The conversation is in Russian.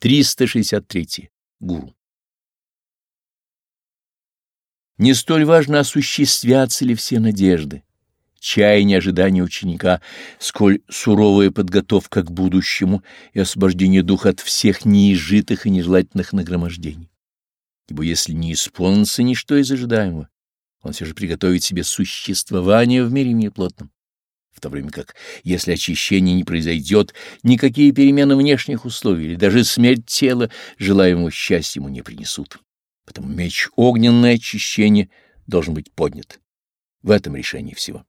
363. Гуру. Не столь важно, осуществятся ли все надежды, чаяние ожидания ученика, сколь суровая подготовка к будущему и освобождение духа от всех неизжитых и нежелательных нагромождений. Ибо если не исполнится ничто из ожидаемого, он все же приготовит себе существование в мире неплотном. В то время как, если очищение не произойдет, никакие перемены внешних условий или даже смерть тела желаемого счастья ему не принесут. Потому меч огненное очищение должен быть поднят. В этом решении всего.